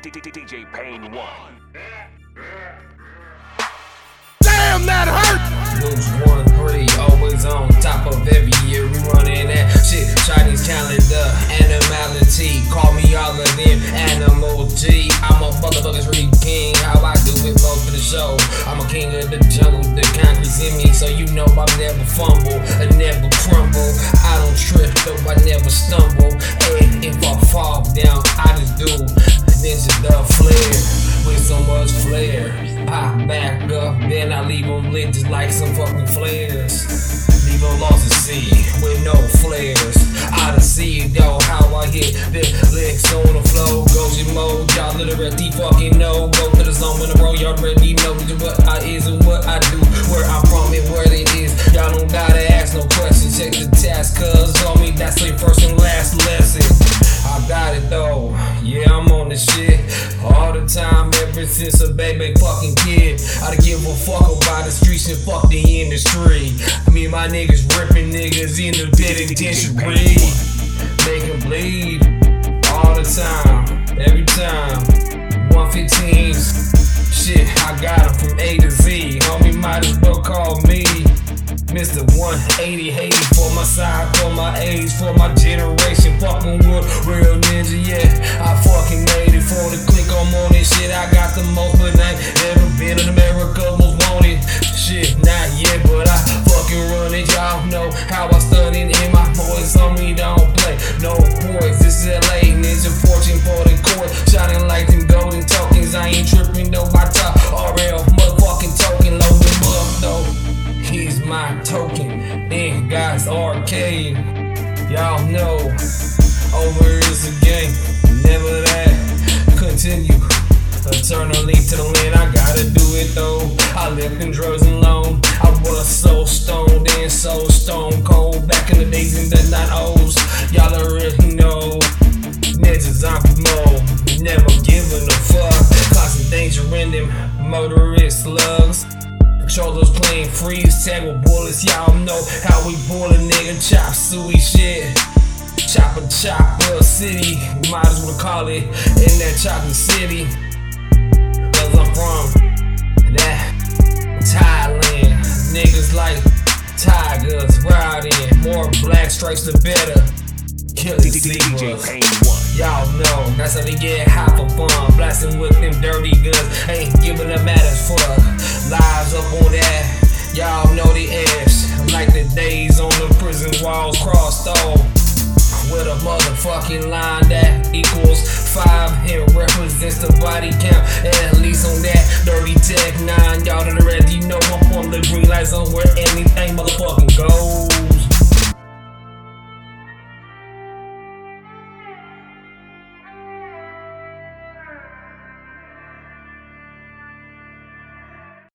DJ Pain 1. Damn, that hurt! Lose one, three, always on top of every year. We running that shit. Chinese calendar, animality. Call me all of them, animal G. I'm a motherfucking street king. How I do it most for the show. I'm a king of the jungle, the concrete's in me. So you know I never fumble, I never crumble. I don't trip, though I never stumble. Hey, if I fall down, I just do. Back up, then I leave them lit just like some fucking flares. Leave them lost at sea with no flares. Out of see yo, how I hit the licks on the flow. Goji mode, y'all literally fucking know. Go to the zone in the road, y'all already time, ever since a baby fucking kid. I don't give a fuck about the streets and fuck the industry. Me and my niggas ripping niggas in the penitentiary. Make 'em bleed all the time, every time. 115s, shit, I got 'em from A to Z. Homie, might as well call me. Mr. 180, hating for my side, for my age, for my generation. Fucking with real ninja, yeah. I the most, but I ain't never been in America. Most wanted. Shit, not yet, but I fucking run it. Y'all know how I studied in my boys on me. Don't play no boys. This is LA, ninja fortune for the court. Shining like them golden tokens. I ain't tripping though. I talk RL, motherfucking token. Load them up though. He's my token. Then God's arcade. Y'all know. Them motorist slugs. Controllers playing freeze tag with bullets. Y'all know how we boil a nigga chop suey shit. Chopper chopper city, might as well call it in that chocolate city. Cause I'm from that Thailand. Niggas like tigers, in. More black stripes the better. Killing zebras. Pain 1. Y'all know that's how they get high for fun. With them dirty guns. Ain't giving them matters for lives up on that. Y'all know the ass. Like the days on the prison walls crossed off. With a motherfucking line that equals five. It represents the body count. At least on that dirty tech nine. Y'all already know I'm from the green light zone where anything motherfucking